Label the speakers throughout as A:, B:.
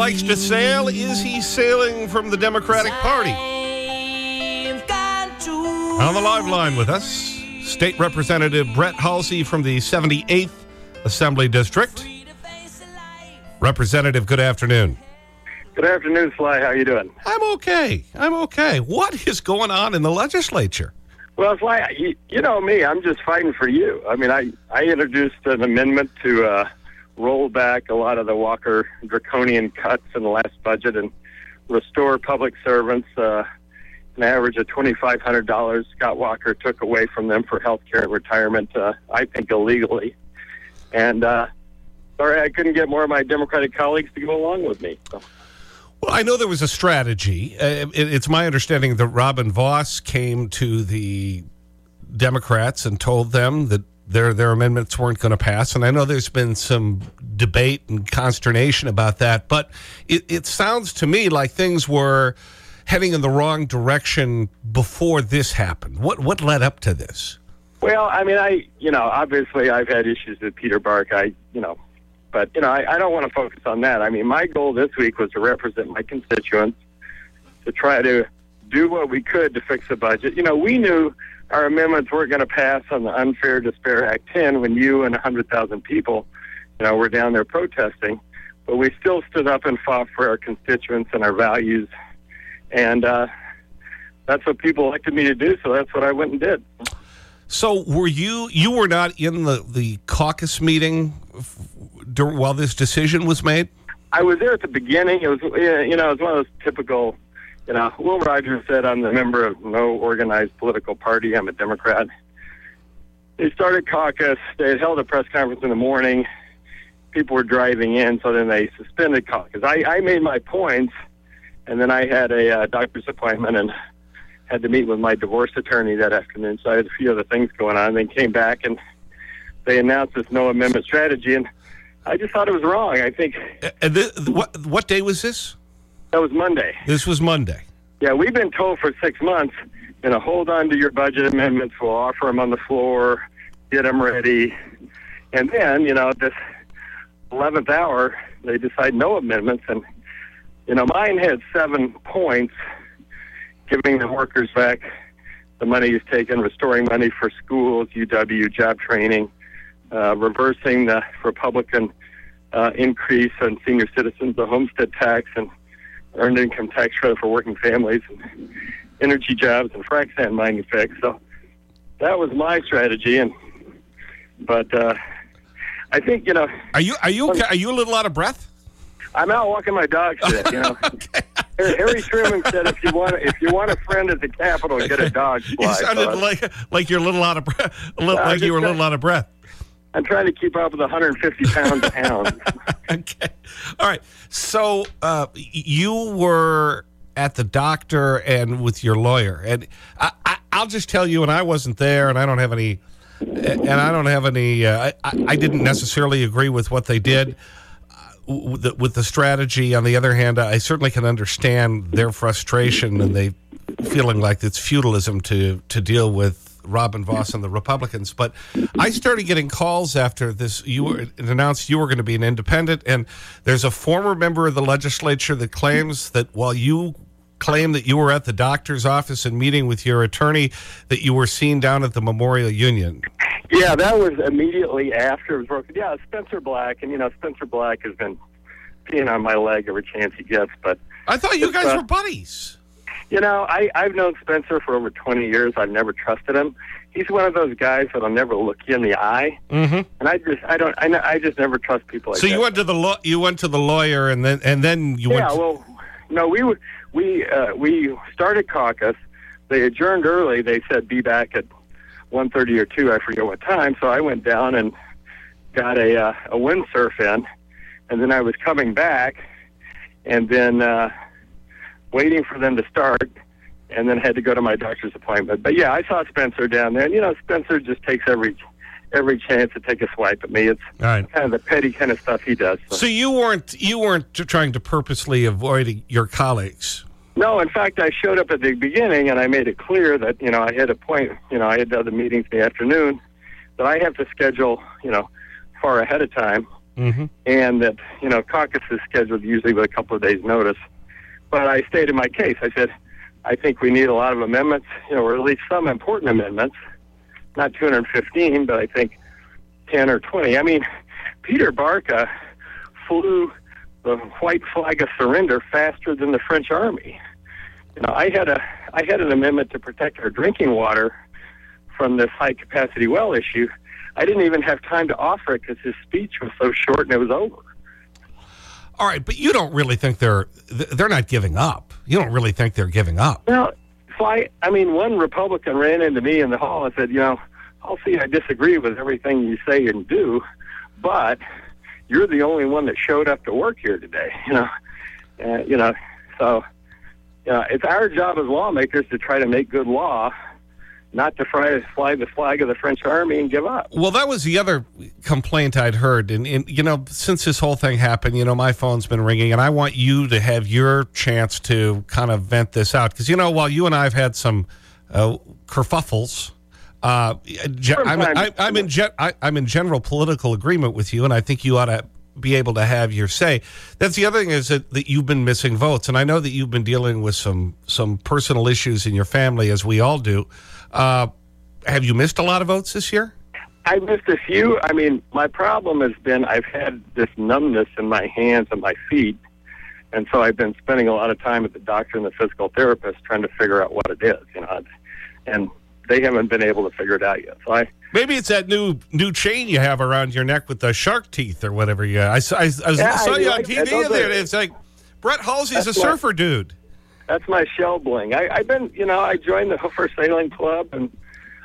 A: Likes to sail. Is he sailing from the Democratic Party? On the live line with us, State Representative Brett Hulsey from the 78th Assembly District. Representative, good afternoon.
B: Good afternoon, Sly. How are you doing?
A: I'm okay. I'm okay. What is going on in the legislature?
B: Well, Sly, you, you know me. I'm just fighting for you. I mean, I, I introduced an amendment to uh, roll back a lot of the Walker draconian cuts in the last budget and restore public servants uh, an average of $2,500 Scott Walker took away from them for health care and retirement, uh, I think illegally. And uh, sorry I couldn't get more of my Democratic colleagues to go along with me. So.
A: Well, I know there was a strategy. Uh, it, it's my understanding that Robin Vos came to the Democrats and told them that their, their amendments weren't going to pass. And I know there's been some debate and consternation about that. But it, it sounds to me like things were heading in the wrong direction before this happened. What, what led up to this?
B: Well, I mean, I, you know, obviously I've had issues with Peter Barca. I, you know, but, you know, I, I don't want to focus on that. I mean, my goal this week was to represent my constituents, to try to do what we could to fix the budget. You know, we knew our amendments weren't going to pass on the Unfair Disparity Act 10 when you and 100,000 people, you know, were down there protesting. But we still stood up and fought for our constituents and our values. And uh, that's what people elected me to do, so that's what I went and did.
A: So were you, you were not in the, the caucus meeting during, while this decision was made?
B: I was there at the beginning. It was, you know, it was one of those typical you know, Will Rogers said I'm a member of no organized political party. I'm a Democrat. They started caucus. They had held a press conference in the morning. People were driving in, so then they suspended caucus. I, I made my points, and then I had a uh, doctor's appointment and had to meet with my divorce attorney that afternoon. So I had a few other things going on. And then came back and they announced this no amendment strategy, and I just thought it was wrong. I think.
A: And what what day was this?
B: That was Monday.
A: This was Monday.
B: Yeah, we've been told for six months, you know, hold on to your budget amendments. We'll offer them on the floor, get them ready. And then, you know, at this 11th hour, they decide no amendments. And, you know, mine had seven points giving the workers back the money is taken, restoring money for schools, UW, job training, uh, reversing the Republican uh, increase on senior citizens, the homestead tax, and earned income tax credit for working families, and energy jobs, and frac sand mining fix. So that was my strategy, and but uh, I think you know.
A: Are you are you are you a little out of breath?
B: I'm out walking my dog today. You know. okay. Harry Truman said, "If you want, if you want a friend at the Capitol, get a dog."
A: You sounded so like like you're a little out of breath, like you were a little out of breath.
B: I'm trying to keep up with 150 pounds a pound.
A: okay. All right. So uh, you were at the doctor and with your lawyer. And I, I, will just tell you, and I wasn't there, and I don't have any, and I don't have any, uh, I, I didn't necessarily agree with what they did. Uh, with the, with the strategy, on the other hand, I certainly can understand their frustration and they feeling like it's feudalism to, to deal with Robin Vos and the Republicans. But I started getting calls after this. You were, announced you were going to be an independent. And there's a former member of the legislature that claims that while you claim that you were at the doctor's office and meeting with your attorney, that you were seen down at the Memorial Union.
B: Yeah, that was immediately after it was broken. Yeah, Spencer Black. And, you know, Spencer Black has been peeing on my leg every chance he gets. But
A: I thought you guys uh, were buddies.
B: You know, I, I've known Spencer for over 20 years. I've never trusted him. He's one of those guys that'll never look you in the eye.
A: Mm -hmm.
B: And I just, I don't, I, I just never trust people like
A: so
B: that.
A: So you went to the law, you went to the lawyer, and then, and then you
B: yeah,
A: went.
B: Yeah, well, no, we we uh, we started caucus. They adjourned early. They said be back at 1.30 or two. I forget what time. So I went down and got a uh, a windsurf in, and then I was coming back, and then. Uh, waiting for them to start, and then had to go to my doctor's appointment. But yeah, I saw Spencer down there, and you know, Spencer just takes every every chance to take a swipe at me. It's
A: right.
B: kind of the petty kind of stuff he does.
A: So. so you weren't you weren't trying to purposely avoid your colleagues.
B: No, in fact, I showed up at the beginning and I made it clear that you know I had a point. You know, I had other meetings in the afternoon that I have to schedule. You know, far ahead of time. Mm-hmm. and that you know caucus is scheduled usually with a couple of days' notice. But I stated my case. I said I think we need a lot of amendments, you know, or at least some important amendments. Not 215, but I think 10 or 20. I mean, Peter Barca flew the white flag of surrender faster than the French army. You know, I had a I had an amendment to protect our drinking water from this high capacity well issue. I didn't even have time to offer it because his speech was so short and it was over.
A: All right, but you don't really think they're they're not giving up. You don't really think they're giving up.
B: Well, so I, I mean, one Republican ran into me in the hall and said, you know, I'll see, I disagree with everything you say and do, but you're the only one that showed up to work here today. You know, uh, you know, so you know, it's our job as lawmakers to try to make good law, not to fly, fly the flag of the French army and give up.
A: Well, that was the other complaint I'd heard. And, and, you know, since this whole thing happened, you know, my phone's been ringing, and I want you to have your chance to kind of vent this out. Because, you know, while you and I have had some uh, kerfuffles, uh, I'm, I, I'm, in I, I'm in general political agreement with you, and I think you ought to be able to have your say. That's the other thing is that, that you've been missing votes. And I know that you've been dealing with some, some personal issues in your family, as we all do. Uh, have you missed a lot of votes this year?
B: I missed a few. I mean, my problem has been I've had this numbness in my hands and my feet. And so I've been spending a lot of time with the doctor and the physical therapist trying to figure out what it is, you know. And they haven't been able to figure it out yet. So I
A: maybe it's that new new chain you have around your neck with the shark teeth or whatever. You I, I, I, yeah, saw I you on TV there. It's like Brett Hulsey's a surfer dude.
B: That's my shell bling. I, I've been, you know, I joined the Hoofer Sailing Club, and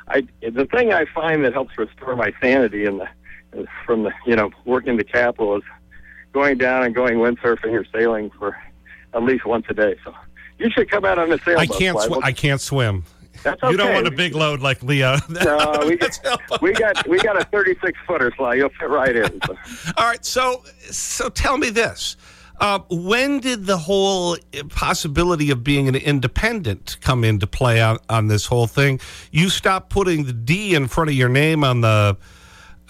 B: I the thing I find that helps restore my sanity in the from the you know working the capital is going down and going windsurfing or sailing for at least once a day. So you should come out on a sailboat.
A: I can't. I can't swim.
B: That's okay.
A: You don't want a big load like Leo.
B: no, we got, we got we got a 36 footer Sly. You'll fit right in. So.
A: All right, so so tell me this. Uh, when did the whole possibility of being an independent come into play on, on this whole thing? You stopped putting the D in front of your name on the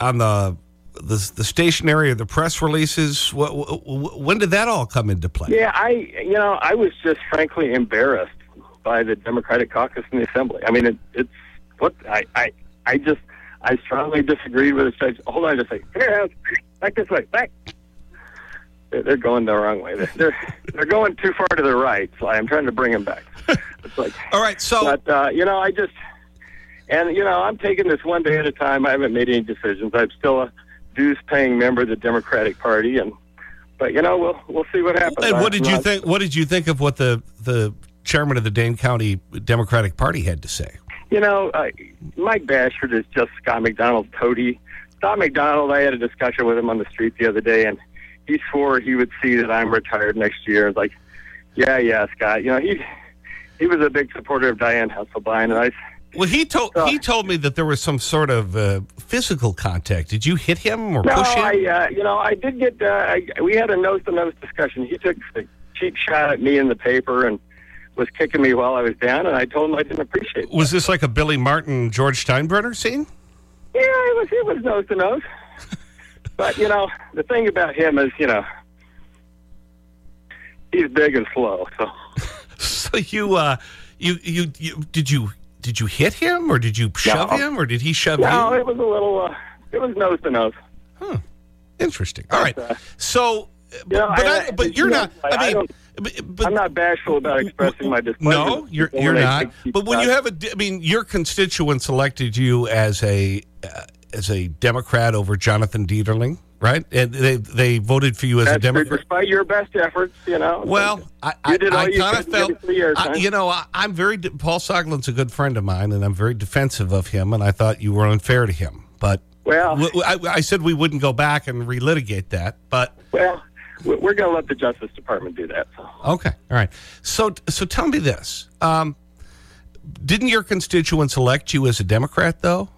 A: on the the, the stationery or the press releases. When did that all come into play?
B: Yeah, I you know I was just frankly embarrassed by the Democratic caucus in the Assembly. I mean, it, it's what I, I, I just, I strongly disagreed with the it. Hold on just a second. Back this way, back. They're going the wrong way. They're, they're going too far to the right, so I'm trying to bring them back. It's like,
A: all right, so,
B: but uh, you know, I just, and you know, I'm taking this one day at a time. I haven't made any decisions. I'm still a dues-paying member of the Democratic Party, and but you know, we'll we'll see what happens.
A: And what did you think? What did you think of what the the chairman of the Dane County Democratic Party had to say?
B: You know, uh, Mike Basford is just Scott McDonell's toady. Scott McDonald, I had a discussion with him on the street the other day, and he swore he would see that I'm retired next year. Like, yeah, yeah, Scott. You know, he he was a big supporter of Dianne Hesselbein, and I.
A: Well, he told so, he told me that there was some sort of uh, physical contact. Did you hit him or
B: no,
A: push him?
B: No, I, uh, you know, I did get. Uh, I, we had a nose to nose discussion. He took a cheap shot at me in the paper, and was kicking me while I was down, and I told him I didn't appreciate it.
A: Was this like a Billy Martin, George Steinbrenner scene?
B: Yeah, it was, it was nose to nose. But, you know, the thing about him is, you know, he's big and slow, so.
A: so you, uh, you, you, you, did you, did you hit him or did you shove
B: no.
A: him or did he shove
B: no,
A: you?
B: No, it was a little, uh, it was nose to nose.
A: Huh. Interesting. All right. Uh, so,
B: you know,
A: but,
B: I,
A: I, but you're not, I mean,
B: but, I'm not bashful about expressing my displeasure.
A: No, you're, you're not. But when you have a, I mean, your constituents elected you as a, uh, as a Democrat over Jonathan Dieterling, right? And they, they voted for you as
B: That's
A: a Democrat.
B: Despite your best efforts, you know.
A: Well, I, I, I kind of felt, I, you know, I, am very, Paul Soglin's a good friend of mine, and I'm very defensive of him, and I thought you were unfair to him. But
B: well,
A: I, I said we wouldn't go back and relitigate that, but.
B: Well, we're going to let the Justice Department do that. So.
A: Okay. All right. So, so tell me this. Um, didn't your constituents elect you as a Democrat, though?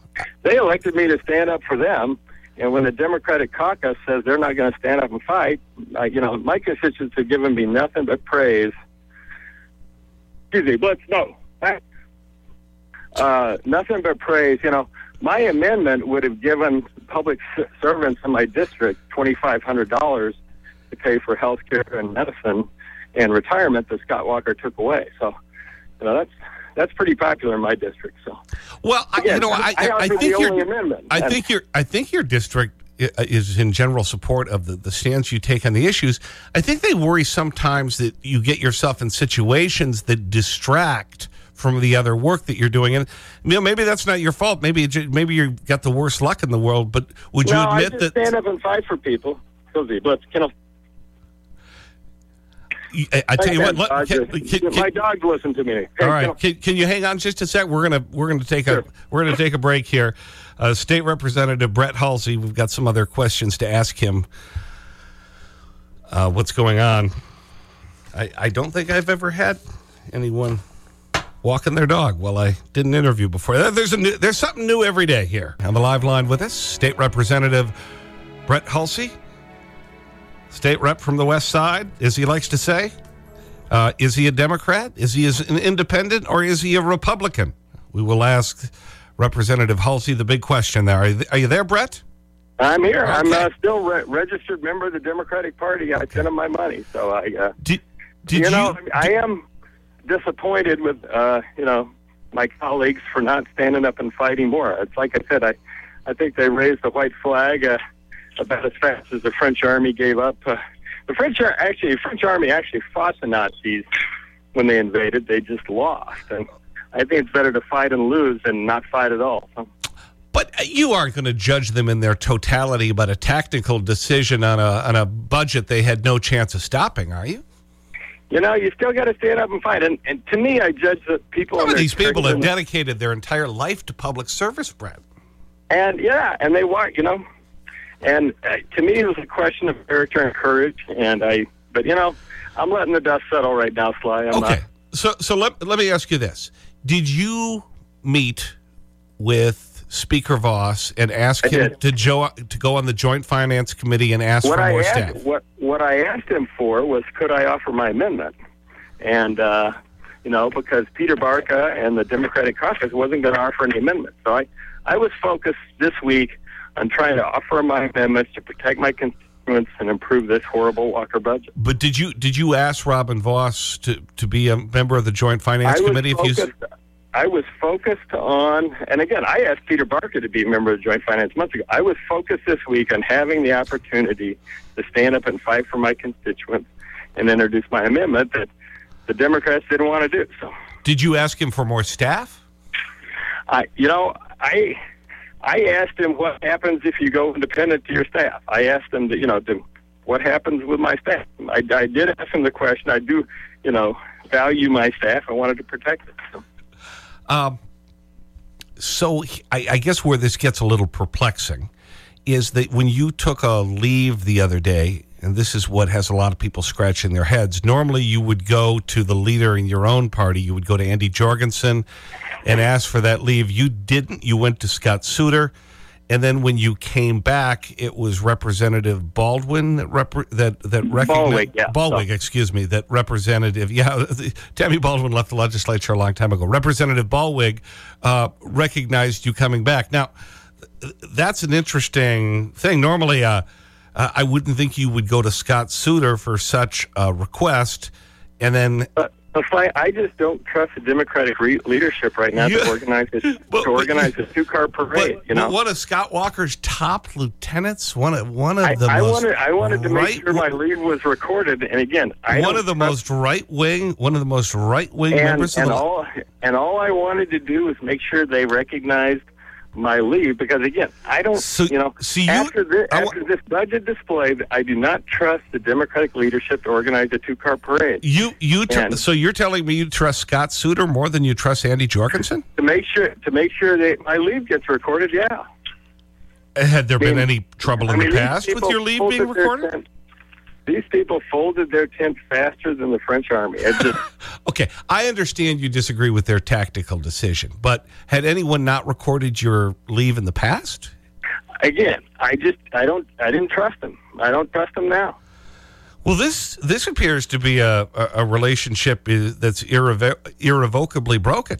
B: They elected me to stand up for them. And when the Democratic caucus says they're not going to stand up and fight, uh, you know, my constituents have given me nothing but praise. Excuse me, Blitz, no. uh, nothing but praise. You know, my amendment would have given public servants in my district $2,500 to pay for health care and medicine and retirement that Scott Walker took away. So, you know, that's that's pretty popular in my district. So,
A: Well, I,
B: again,
A: you know, I,
B: I,
A: I, think your
B: amendment.
A: I think your I think your district uh, is in general support of the, the stance you take on the issues. I think they worry sometimes that you get yourself in situations that distract from the other work that you're doing. And you know, maybe that's not your fault. Maybe maybe you got the worst luck in the world. But would you
B: no, I
A: admit
B: just
A: that?
B: stand up and fight for people. But you know,
A: I, I tell you what. Let, can,
B: just-
A: can-
B: my
A: can-
B: dogs listen to me. Hey,
A: all right, can, can you hang on just a sec? We're gonna we're gonna take a we're gonna take a break here. Uh, State Representative Brett Hulsey. We've got some other questions to ask him. Uh, what's going on? I I don't think I've ever had anyone walking their dog while I did an interview before. There's a new, there's something new every day here. On the live line with us, State Representative Brett Hulsey, State Rep from the West Side, as he likes to say. Uh, is he a Democrat? Is he an independent or is he a Republican? We will ask Representative Hulsey the big question there. Are you, are you there, Brett?
B: I'm here. I'm uh, still re- registered member of the Democratic Party. I sent them my money, so I. Uh,
A: Did, did
B: you know, I am disappointed with uh, you know my colleagues for not standing up and fighting more. It's like I said, I I think they raised the white flag uh, about as fast as the French army gave up. Uh, the French are actually the French army actually fought the Nazis when they invaded. They just lost, and I think it's better to fight and lose than not fight at all. So.
A: But you aren't going to judge them in their totality about a tactical decision on a, on a budget they had no chance of stopping, are you?
B: You know, you still got to stand up and fight. And, and to me, I judge the people.
A: Some of these people have dedicated their entire life to public service, Brett.
B: And yeah, and they want, you know, and uh, to me, it was a question of character and courage. And I, but you know, I'm letting the dust settle right now, Sly. I'm
A: Okay.
B: not.
A: So, so let, let me ask you this. Did you meet with Speaker Vos and ask
B: I
A: him
B: did.
A: to, jo to go on the Joint Finance Committee and ask
B: What
A: for
B: I
A: more
B: asked,
A: staff?
B: what what I asked him for was, could I offer my amendment? And uh, you know, because Peter Barca and the Democratic caucus wasn't going to offer any amendment, so I I was focused this week on trying to offer my amendments to protect my constituents and improve this horrible Walker budget.
A: But did you did you ask Robin Vos to, to be a member of the Joint Finance
B: I
A: Committee? If you.
B: I was focused on, and again, I asked Peter Barca to be a member of the Joint Finance months ago. I was focused this week on having the opportunity to stand up and fight for my constituents and introduce my amendment that the Democrats didn't want to do. So,
A: did you ask him for more staff?
B: I, you know, I, I asked him what happens if you go independent to your staff. I asked him to, you know, to, what happens with my staff. I, I did ask him the question. I do, you know, value my staff. I wanted to protect it. So.
A: Um, so I, I guess where this gets a little perplexing is that when you took a leave the other day, and this is what has a lot of people scratching their heads, normally you would go to the leader in your own party. You would go to Andy Jorgensen and asked for that leave. You didn't. You went to Scott Suder. And then when you came back, it was Representative Baldwin that, that, that.
B: Baldwin, yeah.
A: Baldwin, excuse me, that representative, yeah, Tammy Baldwin left the legislature a long time ago. Representative Baldwin uh, recognized you coming back. Now, that's an interesting thing. Normally, uh, uh, I wouldn't think you would go to Scott Suder for such a request. And then,
B: But, I just don't trust the Democratic re- leadership right now
A: You-
B: to organize this,
A: But-
B: to organize a two-car parade.
A: but,
B: you know,
A: one of Scott Walker's top lieutenants, one of, one of
B: I,
A: the
B: I
A: most
B: wanted I wanted to make sure my lead was recorded. And again, I
A: one of the most right wing, one of the most right wing
B: and,
A: members of the.
B: all and all I wanted to do was make sure they recognized my leave because again, I don't.
A: So-
B: you know,
A: so you-
B: after this
A: I
B: after this budget display, I do not trust the Democratic leadership to organize a two-car parade.
A: You you
B: And-
A: so you're telling me you trust Scott Suder more than you trust Andy Jorgensen?
B: To make sure to make sure that my leave gets recorded, yeah.
A: Had there been
B: mean-
A: any trouble in
B: I mean,
A: the past with your leave being recorded?
B: Tent- These people folded their tents faster than the French army. Just,
A: Okay, I understand you disagree with their tactical decision, but had anyone not recorded your leave in the past?
B: again, I just, I don't, I didn't trust them. I don't trust them now.
A: Well, this this appears to be a a, a relationship is, that's irrevo irrevocably broken.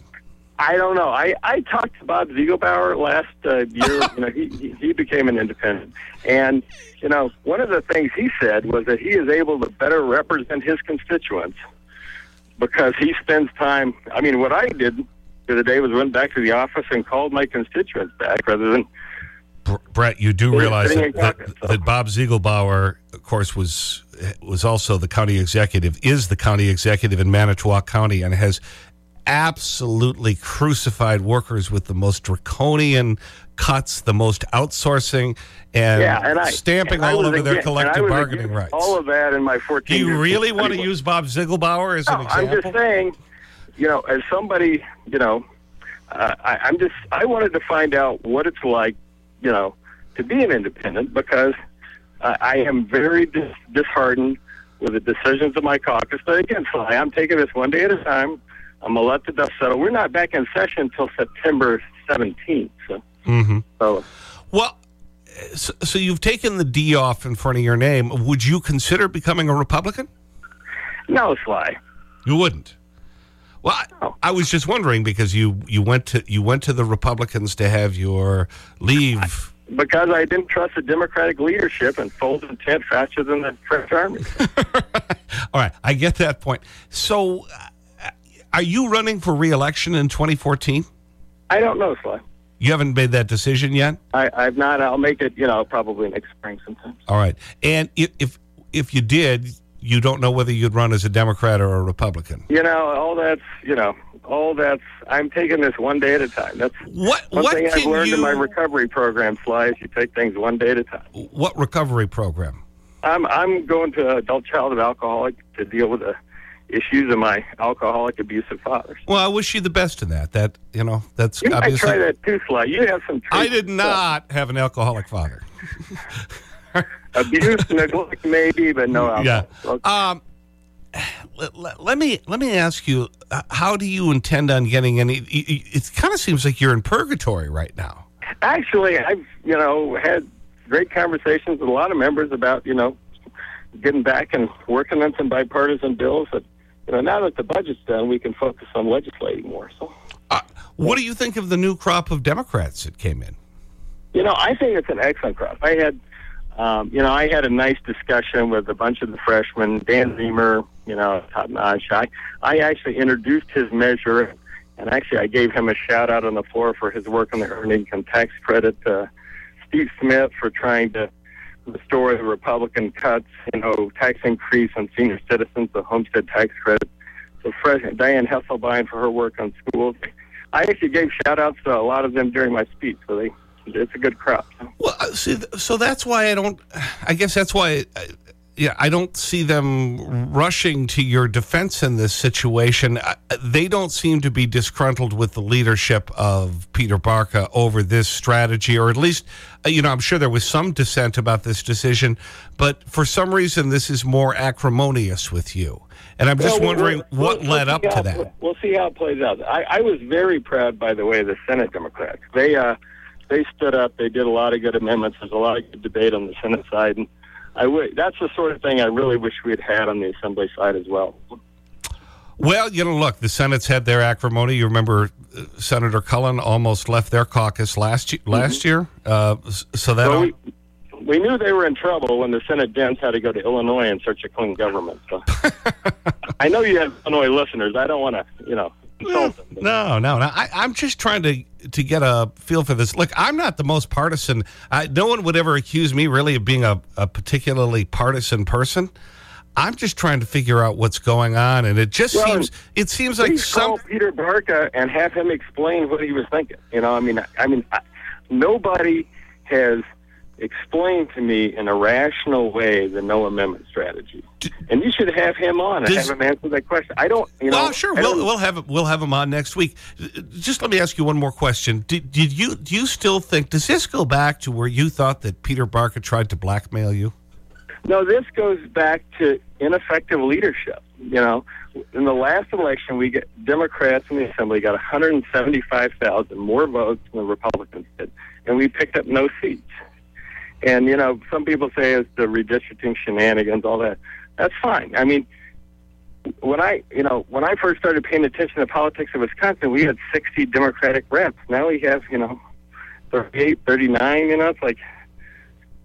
B: I don't know. I, I talked to Bob Ziegelbauer last uh, year. you know, he, he became an independent, and you know, one of the things he said was that he is able to better represent his constituents because he spends time. I mean, what I did the other day was went back to the office and called my constituents back rather than
A: Brett, you do realize that, that, that Bob Ziegelbauer, of course, was, was also the county executive, is the county executive in Manitowoc County and has absolutely crucified workers with the most draconian cuts, the most outsourcing, and,
B: yeah, and I
A: stamping
B: and
A: all over their
B: against- I
A: collective bargaining rights.
B: All of that in my 14
A: do you really want to use Bob Ziegelbauer as
B: No,
A: an example?
B: I'm just saying, you know, as somebody, you know, uh, I, I'm just, I wanted to find out what it's like, you know, to be an independent because uh, I am very dis- disheartened with the decisions of my caucus. But again, Sly, I'm taking this one day at a time. I'm going to let the dust settle. We're not back in session until September 17th. So,
A: Mhm.
B: so
A: Well, so, so you've taken the D off in front of your name. Would you consider becoming a Republican?
B: no, Sly.
A: You wouldn't. Well,
B: No.
A: I was just wondering because you, you, went to, you went to the Republicans to have your leave.
B: Because I didn't trust the Democratic leadership and folded the tent faster than the French army.
A: All right, I get that point. So, uh, are you running for reelection in 2014?
B: I don't know, Sly.
A: You haven't made that decision yet?
B: I, I've not. I'll make it, you know, probably next spring sometime.
A: All right. And if, if, if you did, you don't know whether you'd run as a Democrat or a Republican.
B: You know, all that's, you know, all that's. I'm taking this one day at a time. That's
A: What,
B: one
A: what
B: thing I've learned
A: you,
B: in my recovery program. Sly, is you take things one day at a time.
A: what recovery program?
B: I'm I'm going to adult child of alcoholic to deal with the issues of my alcoholic abusive fathers.
A: Well, I wish you the best in that. That, you know, that's
B: You might
A: obviously.
B: try that too, Sly. You have some.
A: I did not have an alcoholic father.
B: abuse, neglect, maybe, but no alcohol.
A: Yeah.
B: Okay.
A: Um, let, let, let me let me ask you, uh, how do you intend on getting any? It, it, it kind of seems like you're in purgatory right now.
B: Actually, I've you know had great conversations with a lot of members about you know getting back and working on some bipartisan bills. That you know now that the budget's done, we can focus on legislating more. So
A: Uh, what do you think of the new crop of Democrats that came in?
B: you know I think it's an excellent crop. I had um, you know I had a nice discussion with a bunch of the freshmen. Dan Zemer, you know, top notch. I I actually introduced his measure. And actually, I gave him a shout out on the floor for his work on the earned income tax credit. Uh, Steve Smith for trying to the Republican cuts, you know, tax increase on senior citizens, the homestead tax credit. So Dianne Hesselbein for her work on schools. I actually gave shout outs to a lot of them during my speech, so they it's a good crop.
A: Well, uh, see, so that's why I don't. I guess that's why. Yeah, I don't see them rushing to your defense in this situation. Uh, They don't seem to be disgruntled with the leadership of Peter Barca over this strategy, or at least, uh, you know, I'm sure there was some dissent about this decision, but for some reason, this is more acrimonious with you. And I'm just
B: Well,
A: wondering
B: we'll-
A: what
B: we'll
A: led up to
B: how-
A: that.
B: We'll see how it plays out. I, I was very proud, by the way, of the Senate Democrats. They uh, they stood up. They did a lot of good amendments. There's a lot of good debate on the Senate side, and I w- that's the sort of thing I really wish we had had on the Assembly side as well.
A: Well, you know, look, the Senate's had their acrimony. You remember uh, Senator Cullen almost left their caucus last, ye- last year. Uh, so that.
B: So we, we knew they were in trouble when the Senate Dems had to go to Illinois in search of clean government. So I know you have Illinois listeners. I don't want to, you know, insult them. but-
A: no, no, no. I, I'm just trying to to get a feel for this. Look, I'm not the most partisan. I, no one would ever accuse me really of being a, a particularly partisan person. I'm just trying to figure out what's going on, and it just
B: Well,
A: seems it seems like some.
B: call Peter Barca and have him explain what he was thinking. You know, I mean, I mean, I, nobody has explained to me in a rational way the no amendment strategy, and you should have him on and have him answer that question. I don't, you know.
A: Well, sure. We'll, we'll have him- we'll have him on next week. Just let me ask you one more question. Did, did you do you still think does this go back to where you thought that Peter Barca tried to blackmail you?
B: No, this goes back to ineffective leadership. You know, in the last election, we get Democrats in the Assembly got 175,000 more votes than the Republicans did, and we picked up no seats. And you know, some people say it's the redistricting shenanigans, all that. That's fine. I mean, when I, you know, when I first started paying attention to politics in Wisconsin, we had 60 Democratic reps. Now we have, you know, 38, 39. You know, it's like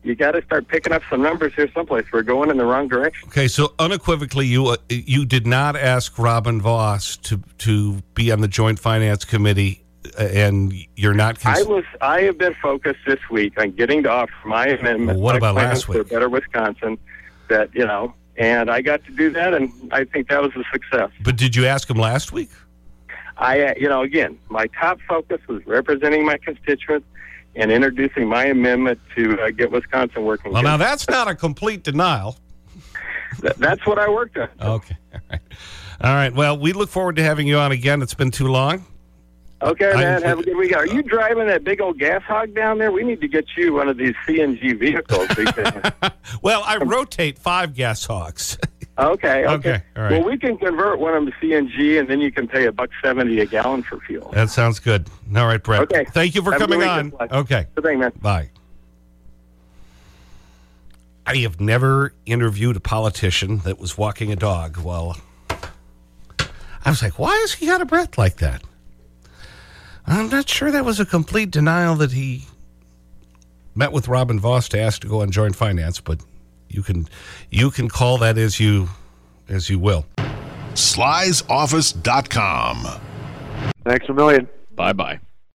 B: you got to start picking up some numbers here someplace. We're going in the wrong direction.
A: Okay, so unequivocally, you uh, you did not ask Robin Vos to to be on the Joint Finance Committee, and you're not.
B: I was. I have been focused this week on getting to offer my amendment.
A: Well, what about last week?
B: For better Wisconsin, that you know, and I got to do that, and I think that was a success.
A: But did you ask him last week?
B: I, uh, you know, again, my top focus was representing my constituents and introducing my amendment to uh, get Wisconsin working.
A: Well, now that's not a complete denial.
B: Th- that's what I worked on.
A: Okay, all right, all right. Well, we look forward to having you on again. It's been too long.
B: Okay,
A: I-
B: man. Have a good week. Are you driving that big old gas hog down there? We need to get you one of these CNG vehicles.
A: Well, I um, rotate five gas hogs.
B: okay, okay.
A: Okay, right.
B: Well, we can convert one of them to CNG, and then you can pay a buck seventy a gallon for fuel.
A: that sounds good. All right, Brett.
B: Okay.
A: Thank you for
B: Have
A: coming on. Okay.
B: Good thing, man.
A: Bye. I have never interviewed a politician that was walking a dog. Well, I was like, why has he got a breath like that? I'm not sure that was a complete denial that he met with Robin Vos to ask to go and join finance, but you can, you can call that as you, as you will.
C: slysoffice.com.
D: Thanks a million.
E: Bye bye.